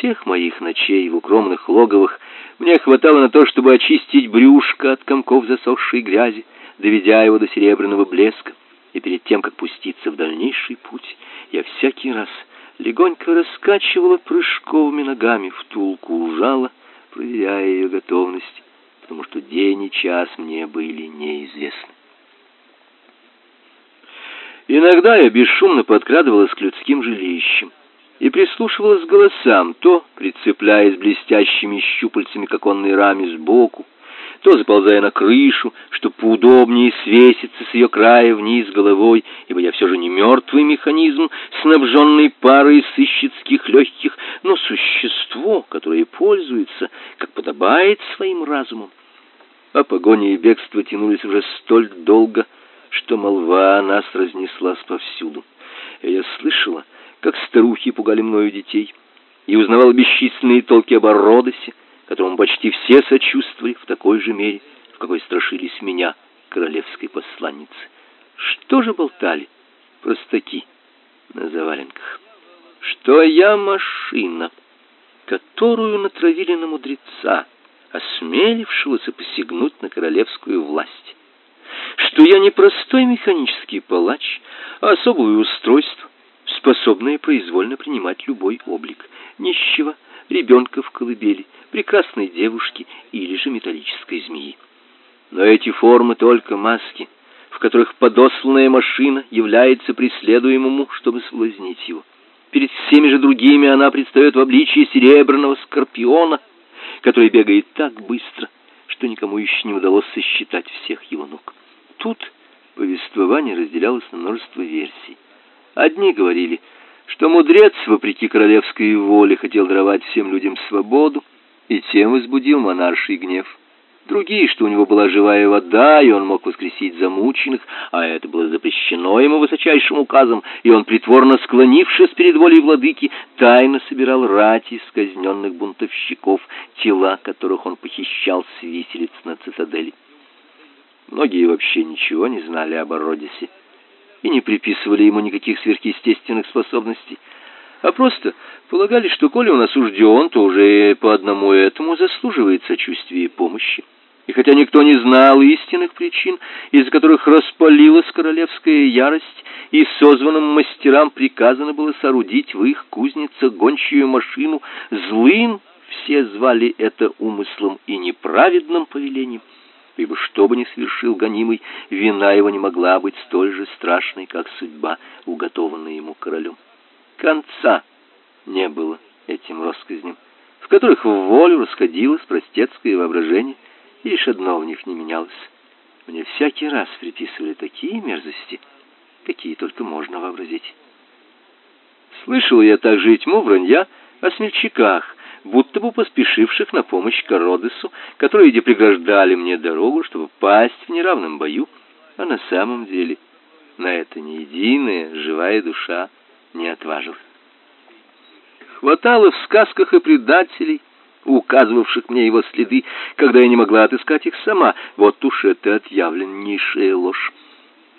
Тех моих ночей в укромных логовах мне хватало на то, чтобы очистить брюшко от комков засохшей грязи, доведя его до серебряного блеска, и перед тем, как пуститься в дальнейший путь, я всякий раз легонько раскачивала прыжковыми ногами втулку ужала, проверяя ее готовность, потому что день и час мне были неизвестны. Иногда я бесшумно подкрадывалась к людским жилищам и прислушивалась к голосам, то прицепляясь блестящими щупальцами к оконной раме сбоку, то заползая на крышу, чтобы поудобнее свеситься с ее края вниз головой, ибо я все же не мертвый механизм, снабженный парой сыщицких легких, но существо, которое пользуется, как подобает своим разумом. А погони и бегство тянулись уже столь долго, что молва нас разнеслась повсюду. Я слышала, как старухи пугали мною детей, и узнавал бесчисленные толки об Родосе, которому почти все сочувствовали в такой же мере, в какой страшились меня, королевской посланницы. Что же болтали простаки на заваленках? Что я машина, которую натравили на мудреца, осмелившегося посягнуть на королевскую власть. Что я не простой механический палач, а особое устройство, способное произвольно принимать любой облик нищего, ребенка в колыбели, прекрасной девушки или же металлической змеи. Но эти формы только маски, в которых подосланная машина является преследуемому, чтобы соблазнить его. Перед всеми же другими она предстает в обличии серебряного скорпиона, который бегает так быстро, что никому еще не удалось сосчитать всех его ног. Тут повествование разделялось на множество версий. Одни говорили, что мудрец, вопреки королевской воле, хотел даровать всем людям свободу, и тем возбудил монарший гнев. Другие, что у него была живая вода, и он мог воскресить замученных, а это было запрещено ему высочайшим указом, и он, притворно склонившись перед волей владыки, тайно собирал рати из казненных бунтовщиков, тела которых он похищал с виселиц на цитадели. Многие вообще ничего не знали об Ародисе и не приписывали ему никаких сверхъестественных способностей, а просто полагали, что коли он осужден, то уже по одному этому заслуживает сочувствия и помощи. И хотя никто не знал истинных причин, из-за которых распалилась королевская ярость, и созванным мастерам приказано было соорудить в их кузнице гончую машину, злым все звали это умыслом и неправедным повелением ибо что бы ни совершил гонимый, вина его не могла быть столь же страшной, как судьба, уготованная ему королем. Конца не было этим россказням, в которых в волю расходилось простецкое воображение, и лишь одно в них не менялось. Мне всякий раз приписывали такие мерзости, какие только можно вообразить. Слышал я также и тьму вранья о смельчаках, будто бы поспешивших на помощь Кородесу, которые где преграждали мне дорогу, чтобы пасть в неравном бою, а на самом деле на это ни единая живая душа не отважилась. Хватало в сказках и предателей, указывавших мне его следы, когда я не могла отыскать их сама. Вот уж это отъявленнейшая ложь.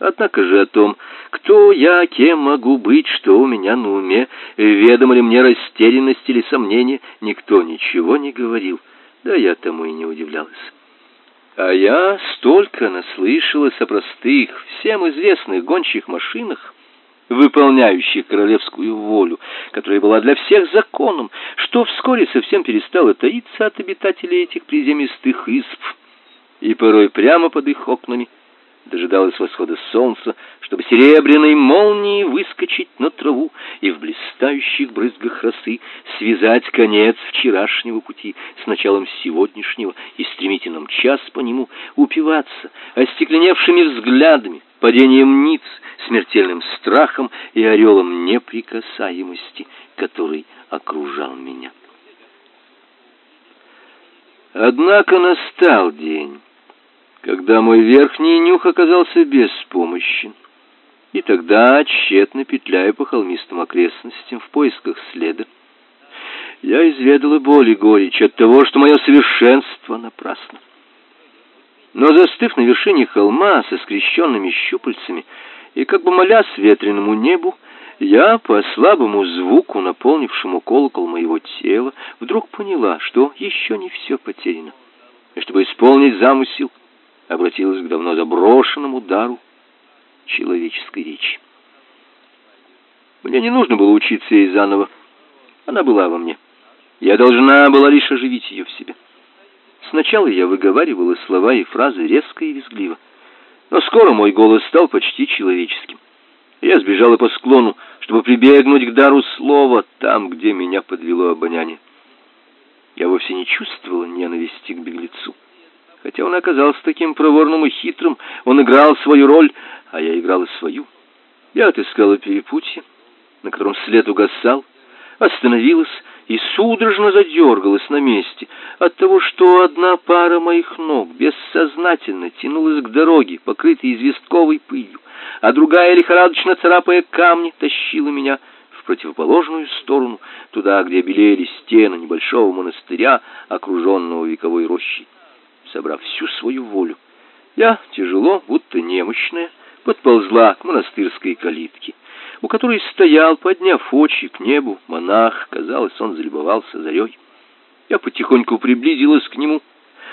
Однако же о том, кто я, кем могу быть, что у меня на уме, ведомо ли мне растерянность или сомнение, никто ничего не говорил, да я тому и не удивлялась. А я столько наслышалась о простых, всем известных гончих машинах, выполняющих королевскую волю, которая была для всех законом, что вскоре совсем перестала таиться от обитателей этих приземистых изб, и порой прямо под их окнами дожидалась восхода солнца, чтобы серебряной молнией выскочить на траву и в блистающих брызгах росы связать конец вчерашнего пути с началом сегодняшнего и стремительно мчась по нему, упиваться остекленевшими взглядами, падением ниц, смертельным страхом и орелом неприкасаемости, который окружал меня. Однако настал день, когда мой верхний нюх оказался беспомощен. И тогда, тщетно петляя по холмистым окрестностям в поисках следа, я изведала боль и горечь от того, что мое совершенство напрасно. Но застыв на вершине холма со скрещенными щупальцами и как бы молясь ветреному небу, я по слабому звуку, наполнившему колокол моего тела, вдруг поняла, что еще не все потеряно. И чтобы исполнить замысел, обратилась к давно заброшенному дару человеческой речи. Мне не нужно было учиться ей заново. Она была во мне. Я должна была лишь оживить ее в себе. Сначала я выговаривала слова и фразы резко и визгливо. Но скоро мой голос стал почти человеческим. Я сбежала по склону, чтобы прибегнуть к дару слова там, где меня подвело обоняние. Я вовсе не чувствовала ненависти к беглецу. Хотя он оказался таким проворным и хитрым, он играл свою роль, а я играла свою. Я отыскала перепутье, на котором след угасал, остановилась и судорожно задергалась на месте от того, что одна пара моих ног бессознательно тянулась к дороге, покрытой известковой пылью, а другая, лихорадочно царапая камни, тащила меня в противоположную сторону, туда, где белели стены небольшого монастыря, окруженного вековой рощей собрав всю свою волю. Я, тяжело, будто немощная, подползла к монастырской калитке, у которой стоял, подняв очи к небу, монах, казалось, он залюбовался зарей. Я потихоньку приблизилась к нему,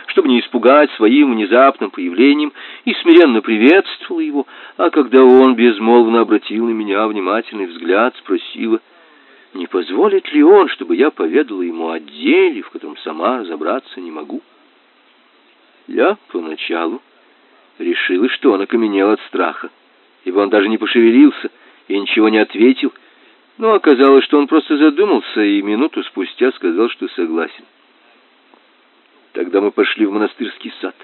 чтобы не испугать своим внезапным появлением, и смиренно приветствовала его, а когда он безмолвно обратил на меня внимательный взгляд, спросила, не позволит ли он, чтобы я поведала ему о деле, в котором сама разобраться не могу. Я поначалу решила, что он окаменел от страха, ибо он даже не пошевелился и ничего не ответил, но оказалось, что он просто задумался и минуту спустя сказал, что согласен. Тогда мы пошли в монастырский сад.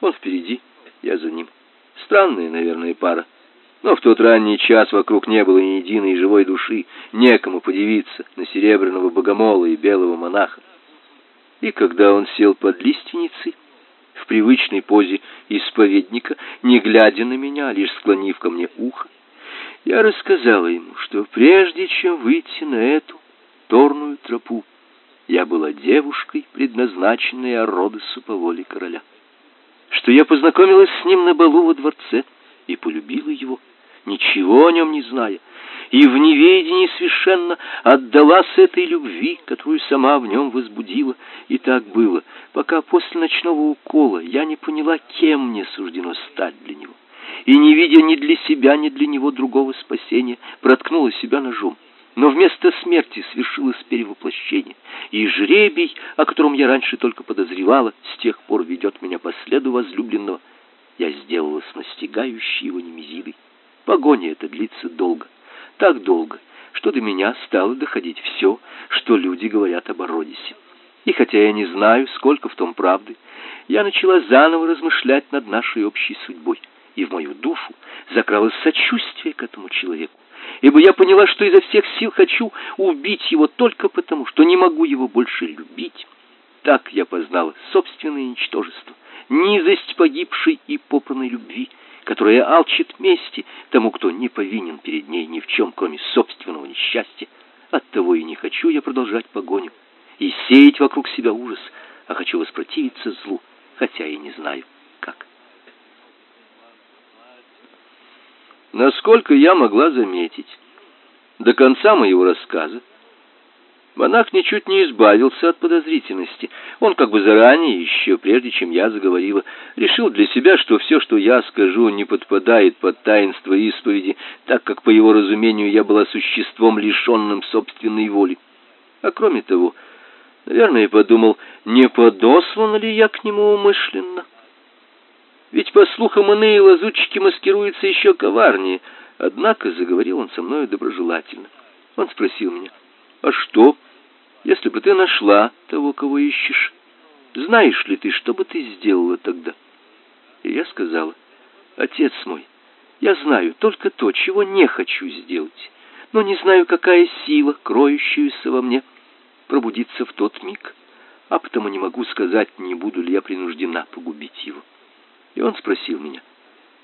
Он впереди, я за ним. Странная, наверное, пара. Но в тот ранний час вокруг не было ни единой живой души, некому подивиться на серебряного богомола и белого монаха. И когда он сел под лиственницей, в привычной позе исповедника, не глядя на меня, а лишь склонив ко мне ухо, я рассказала ему, что прежде чем выйти на эту торную тропу, я была девушкой, предназначенной Ародосу по воле короля, что я познакомилась с ним на балу во дворце и полюбила его, ничего о нем не зная, и в неведении совершенно отдалась этой любви, которую сама в нем возбудила. И так было, пока после ночного укола я не поняла, кем мне суждено стать для него. И не видя ни для себя, ни для него другого спасения, проткнула себя ножом. Но вместо смерти свершилось перевоплощение, и жребий, о котором я раньше только подозревала, с тех пор ведет меня по следу возлюбленного. Я сделалась настигающей его немезидой. Погоня эта длится долго так долго, что до меня стало доходить все, что люди говорят об Ородисе. И хотя я не знаю, сколько в том правды, я начала заново размышлять над нашей общей судьбой, и в мою душу закралось сочувствие к этому человеку, ибо я поняла, что изо всех сил хочу убить его только потому, что не могу его больше любить. Так я познала собственное ничтожество, низость погибшей и попранной любви, которая алчит мести тому, кто не повинен перед ней ни в чем, кроме собственного несчастья. Оттого и не хочу я продолжать погоню и сеять вокруг себя ужас, а хочу воспротивиться злу, хотя и не знаю, как. Насколько я могла заметить, до конца моего рассказа монах ничуть не избавился от подозрительности. Он как бы заранее, еще прежде чем я заговорила, решил для себя, что все, что я скажу, не подпадает под таинство исповеди, так как, по его разумению, я была существом, лишенным собственной воли. А кроме того, наверное, подумал, не подослан ли я к нему умышленно. Ведь, по слухам, иные лазутчики маскируются еще коварнее. Однако заговорил он со мной доброжелательно. Он спросил меня, «А что, если бы ты нашла того, кого ищешь? Знаешь ли ты, что бы ты сделала тогда?» И я сказала, «Отец мой, я знаю только то, чего не хочу сделать, но не знаю, какая сила, кроющаяся во мне, пробудится в тот миг, а потому не могу сказать, не буду ли я принуждена погубить его». И он спросил меня,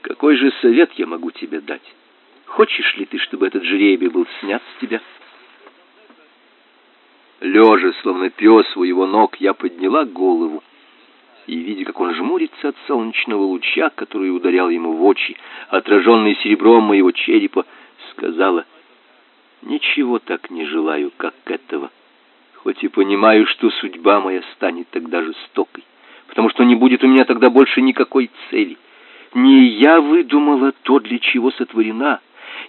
«Какой же совет я могу тебе дать? Хочешь ли ты, чтобы этот жребий был снят с тебя?» Лежа, словно пес у его ног, я подняла голову и, видя, как он жмурится от солнечного луча, который ударял ему в очи, отраженный серебром моего черепа, сказала, «Ничего так не желаю, как этого, хоть и понимаю, что судьба моя станет тогда жестокой, потому что не будет у меня тогда больше никакой цели. Не я выдумала то, для чего сотворена,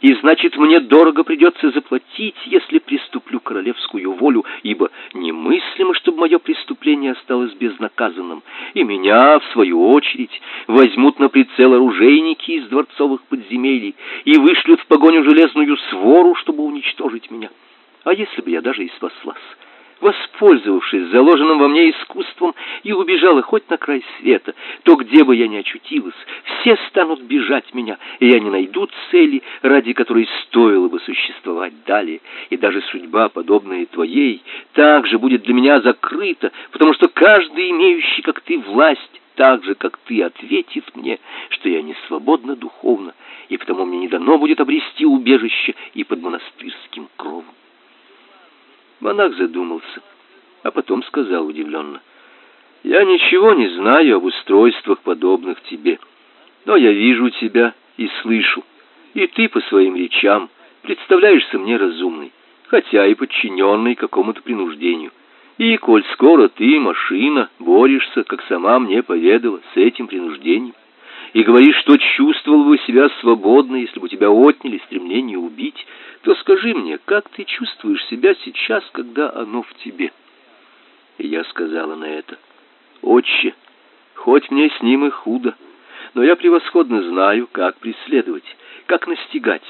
и значит, мне дорого придется заплатить, если приступлю королевскую волю, ибо немыслимо, чтобы мое преступление осталось безнаказанным, и меня, в свою очередь, возьмут на прицел оружейники из дворцовых подземелий и вышлют в погоню железную свору, чтобы уничтожить меня. А если бы я даже и спаслась? Воспользовавшись заложенным во мне искусством и убежала хоть на край света, то где бы я ни очутилась, все станут бежать меня, и я не найду цели, ради которой стоило бы существовать далее, и даже судьба, подобная твоей, также будет для меня закрыта, потому что каждый имеющий, как ты, власть, так же, как ты, ответит мне, что я не свободна духовно, и потому мне не дано будет обрести убежище и под монастырским кровом. Монах задумался, а потом сказал удивленно. «Я ничего не знаю об устройствах, подобных тебе, но я вижу тебя и слышу, и ты по своим речам представляешься мне разумной, хотя и подчиненной какому-то принуждению. И, коль скоро ты, машина, борешься, как сама мне поведала, с этим принуждением, и говоришь, что чувствовал бы себя свободно, если бы у тебя отняли стремление убить, то скажи мне, как ты чувствуешь себя сейчас, когда оно в тебе?» И я сказала на это, «Отче, хоть мне с ним и худо, но я превосходно знаю, как преследовать, как настигать,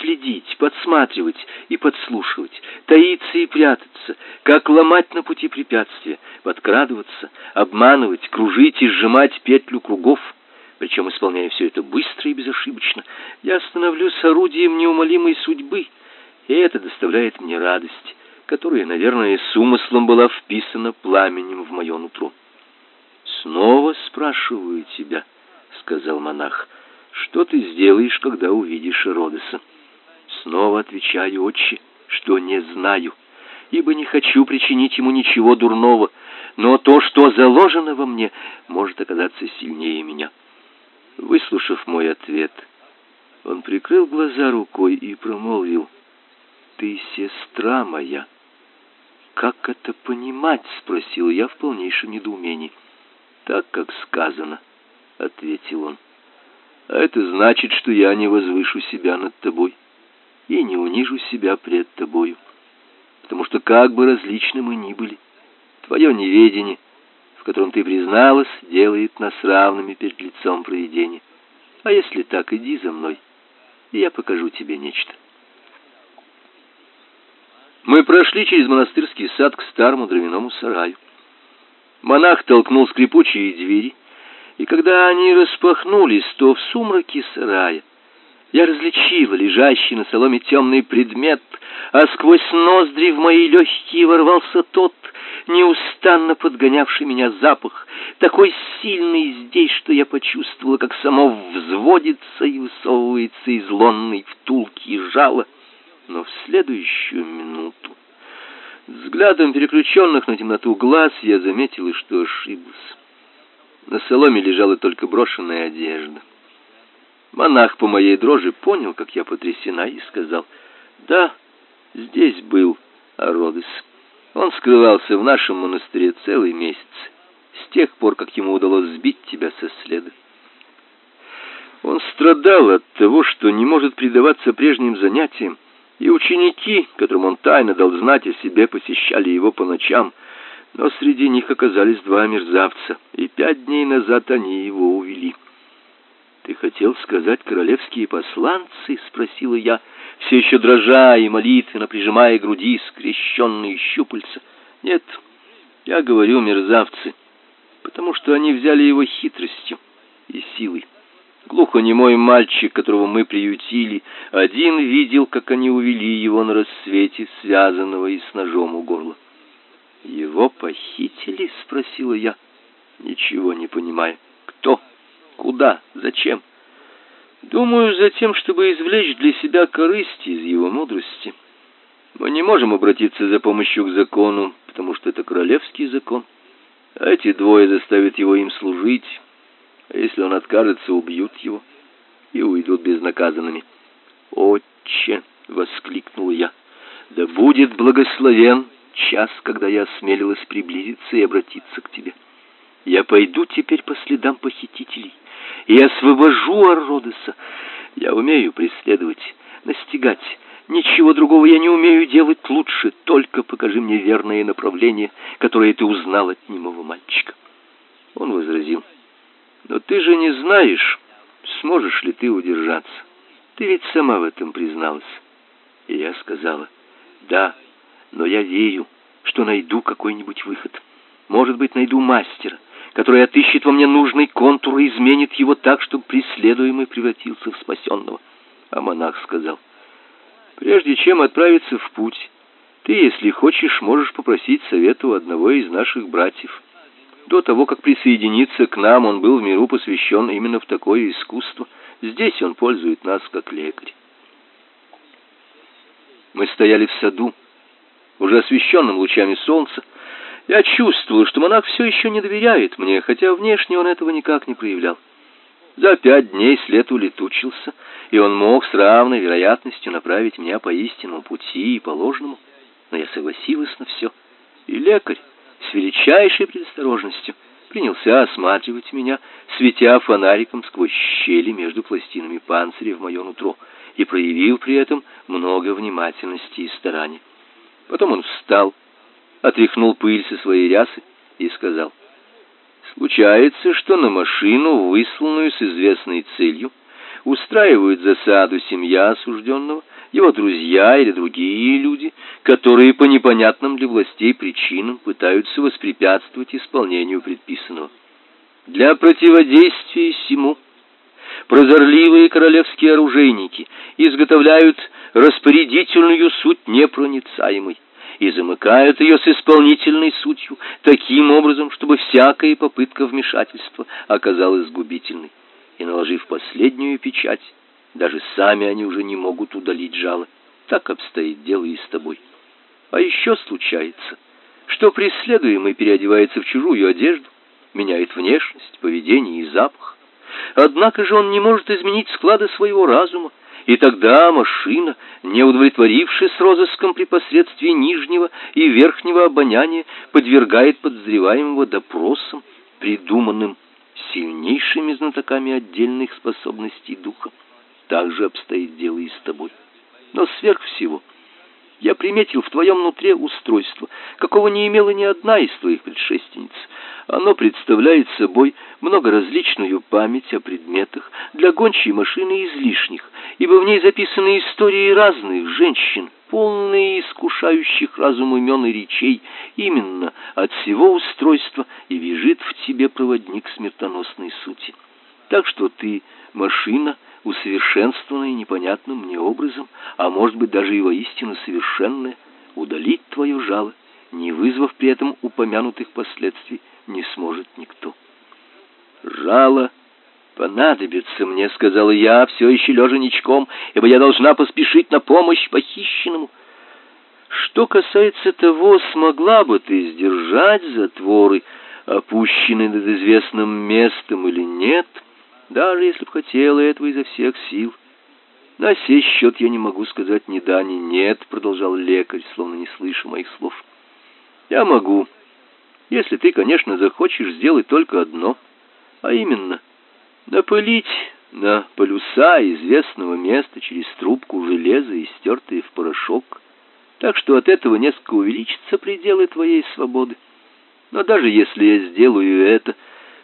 следить, подсматривать и подслушивать, таиться и прятаться, как ломать на пути препятствия, подкрадываться, обманывать, кружить и сжимать петлю кругов» причем исполняя все это быстро и безошибочно, я становлюсь орудием неумолимой судьбы, и это доставляет мне радость, которая, наверное, с умыслом была вписана пламенем в мое нутро. «Снова спрашиваю тебя», — сказал монах, — «что ты сделаешь, когда увидишь Родоса?» «Снова отвечаю, отче, что не знаю, ибо не хочу причинить ему ничего дурного, но то, что заложено во мне, может оказаться сильнее меня». Выслушав мой ответ, он прикрыл глаза рукой и промолвил, «Ты сестра моя». «Как это понимать?» — спросил я в полнейшем недоумении. «Так, как сказано», — ответил он. «А это значит, что я не возвышу себя над тобой и не унижу себя пред тобою, потому что как бы различны мы ни были, твое неведение — в котором ты призналась, делает нас равными перед лицом провидения. А если так, иди за мной, и я покажу тебе нечто. Мы прошли через монастырский сад к старому дровяному сараю. Монах толкнул скрипучие двери, и когда они распахнулись, то в сумраке сарая я различила лежащий на соломе темный предмет, а сквозь ноздри в мои легкие ворвался тот, неустанно подгонявший меня запах, такой сильный здесь, что я почувствовала, как само взводится и высовывается из лонной втулки жало. Но в следующую минуту, взглядом переключенных на темноту глаз, я заметила, что ошиблась. На соломе лежала только брошенная одежда. Монах по моей дрожи понял, как я потрясена, и сказал, «Да, здесь был Ародес. Он скрывался в нашем монастыре целый месяц, с тех пор, как ему удалось сбить тебя со следа. Он страдал от того, что не может предаваться прежним занятиям, и ученики, которым он тайно дал знать о себе, посещали его по ночам, но среди них оказались два мерзавца, и пять дней назад они его увели. «Ты хотел сказать королевские посланцы?» — спросила я, все еще дрожа и молитвенно прижимая к груди скрещенные щупальца. «Нет, я говорю мерзавцы, потому что они взяли его хитростью и силой. Глухонемой мальчик, которого мы приютили, один видел, как они увели его на рассвете, связанного и с ножом у горла. «Его похитили?» — спросила я, ничего не понимая. «Кто?» Куда? Зачем? Думаю, за тем, чтобы извлечь для себя корысти из его мудрости. Мы не можем обратиться за помощью к закону, потому что это королевский закон. А эти двое заставят его им служить. А если он откажется, убьют его и уйдут безнаказанными. «Отче!» — воскликнул я. «Да будет благословен час, когда я осмелилась приблизиться и обратиться к тебе. Я пойду теперь по следам похитителей» и освобожу Арродеса. Я умею преследовать, настигать. Ничего другого я не умею делать лучше. Только покажи мне верное направление, которое ты узнал от немого мальчика. Он возразил. Но ты же не знаешь, сможешь ли ты удержаться. Ты ведь сама в этом призналась. И я сказала, да, но я верю, что найду какой-нибудь выход. Может быть, найду мастера, который отыщет во мне нужный контур и изменит его так, чтобы преследуемый превратился в спасенного. А монах сказал, «Прежде чем отправиться в путь, ты, если хочешь, можешь попросить совета у одного из наших братьев. До того, как присоединиться к нам, он был в миру посвящен именно в такое искусство. Здесь он пользует нас как лекарь». Мы стояли в саду, уже освещенном лучами солнца, я чувствовал, что монах все еще не доверяет мне, хотя внешне он этого никак не проявлял. За пять дней след улетучился, и он мог с равной вероятностью направить меня по истинному пути и по ложному. Но я согласилась на все, и лекарь с величайшей предосторожностью принялся осматривать меня, светя фонариком сквозь щели между пластинами панциря в мое нутро, и проявил при этом много внимательности и старания. Потом он встал, отряхнул пыль со своей рясы и сказал, «Случается, что на машину, высланную с известной целью, устраивают засаду семья осужденного, его друзья или другие люди, которые по непонятным для властей причинам пытаются воспрепятствовать исполнению предписанного. Для противодействия всему прозорливые королевские оружейники изготовляют распорядительную суть непроницаемой и замыкают ее с исполнительной сутью таким образом, чтобы всякая попытка вмешательства оказалась губительной. И наложив последнюю печать, даже сами они уже не могут удалить жало. Так обстоит дело и с тобой. А еще случается, что преследуемый переодевается в чужую одежду, меняет внешность, поведение и запах. Однако же он не может изменить склада своего разума, и тогда машина, не удовлетворившись розыском при посредстве нижнего и верхнего обоняния, подвергает подозреваемого допросам, придуманным сильнейшими знатоками отдельных способностей духа. Так же обстоит дело и с тобой. Но сверх всего я приметил в твоем нутре устройство, какого не имела ни одна из твоих предшественниц — оно представляет собой многоразличную память о предметах для гончей машины излишних, ибо в ней записаны истории разных женщин, полные искушающих разум имен и речей, именно от всего устройства и вяжет в тебе проводник смертоносной сути. Так что ты машина, усовершенствованная непонятным мне образом, а может быть даже и воистину совершенная, удалить твое жало, не вызвав при этом упомянутых последствий, не сможет никто. Жало понадобится мне, сказала я, все еще лежа ничком, ибо я должна поспешить на помощь похищенному. Что касается того, смогла бы ты сдержать затворы, опущенные над известным местом или нет, даже если б хотела этого изо всех сил. На сей счет я не могу сказать ни да, ни нет, продолжал лекарь, словно не слыша моих слов. Я могу, если ты, конечно, захочешь сделать только одно, а именно напылить на полюса известного места через трубку железа и стертые в порошок, так что от этого несколько увеличатся пределы твоей свободы. Но даже если я сделаю это,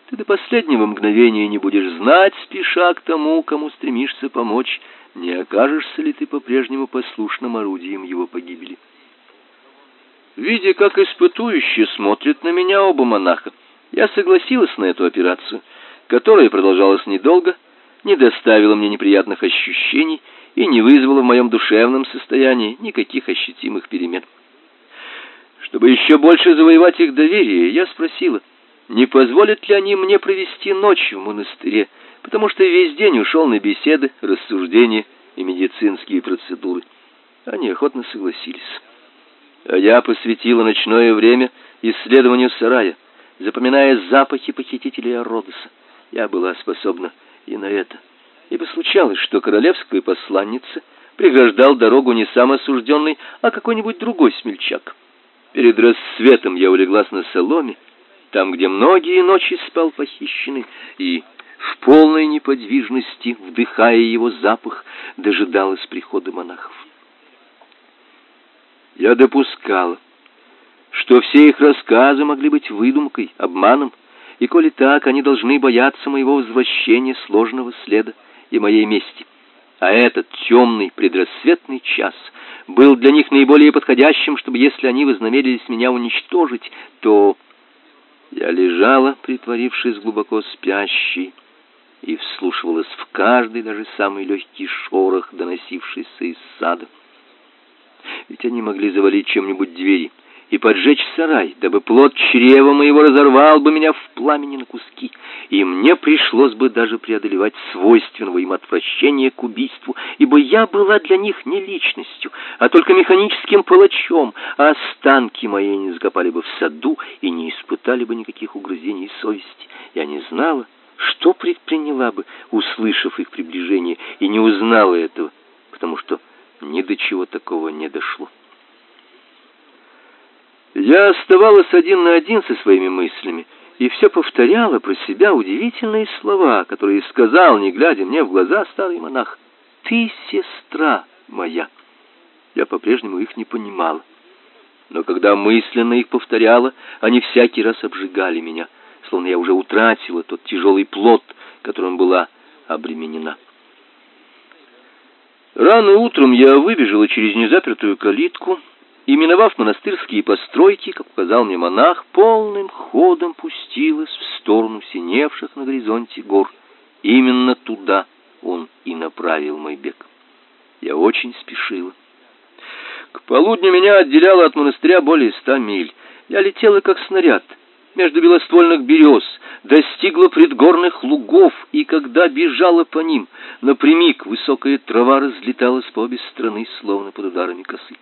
ты до последнего мгновения не будешь знать, спеша к тому, кому стремишься помочь, не окажешься ли ты по-прежнему послушным орудием его погибели. Видя, как испытующе смотрят на меня оба монаха, я согласилась на эту операцию, которая продолжалась недолго, не доставила мне неприятных ощущений и не вызвала в моем душевном состоянии никаких ощутимых перемен. Чтобы еще больше завоевать их доверие, я спросила, не позволят ли они мне провести ночь в монастыре, потому что весь день ушел на беседы, рассуждения и медицинские процедуры. Они охотно согласились. А я посвятила ночное время исследованию сарая, запоминая запахи похитителей Родоса. Я была способна и на это. Ибо случалось, что королевская посланница преграждал дорогу не сам осужденный, а какой-нибудь другой смельчак. Перед рассветом я улеглась на соломе, там, где многие ночи спал похищенный, и в полной неподвижности, вдыхая его запах, дожидалась прихода монахов. Я допускала, что все их рассказы могли быть выдумкой, обманом, и коли так, они должны бояться моего возвращения сложного следа и моей мести. А этот темный предрассветный час был для них наиболее подходящим, чтобы если они вознамерились меня уничтожить, то я лежала, притворившись глубоко спящей, и вслушивалась в каждый, даже самый легкий шорох, доносившийся из сада. Ведь они могли завалить чем-нибудь двери и поджечь сарай, дабы плод чрева моего разорвал бы меня в пламени на куски, и мне пришлось бы даже преодолевать свойственного им отвращение к убийству, ибо я была для них не личностью, а только механическим палачом, а останки мои не закопали бы в саду и не испытали бы никаких угрызений совести. Я не знала, что предприняла бы, услышав их приближение, и не узнала этого, потому что ни до чего такого не дошло. Я оставалась один на один со своими мыслями и все повторяла про себя удивительные слова, которые сказал, не глядя мне в глаза, старый монах. «Ты сестра моя». Я по-прежнему их не понимала. Но когда мысленно их повторяла, они всякий раз обжигали меня, словно я уже утратила тот тяжелый плод, которым была обременена. Рано утром я выбежала через незапертую калитку и, миновав монастырские постройки, как указал мне монах, полным ходом пустилась в сторону синевших на горизонте гор. Именно туда он и направил мой бег. Я очень спешила. К полудню меня отделяло от монастыря более ста миль. Я летела как снаряд между белоствольных берез, достигла предгорных лугов, и когда бежала по ним, напрямик высокая трава разлеталась по обе стороны, словно под ударами косы.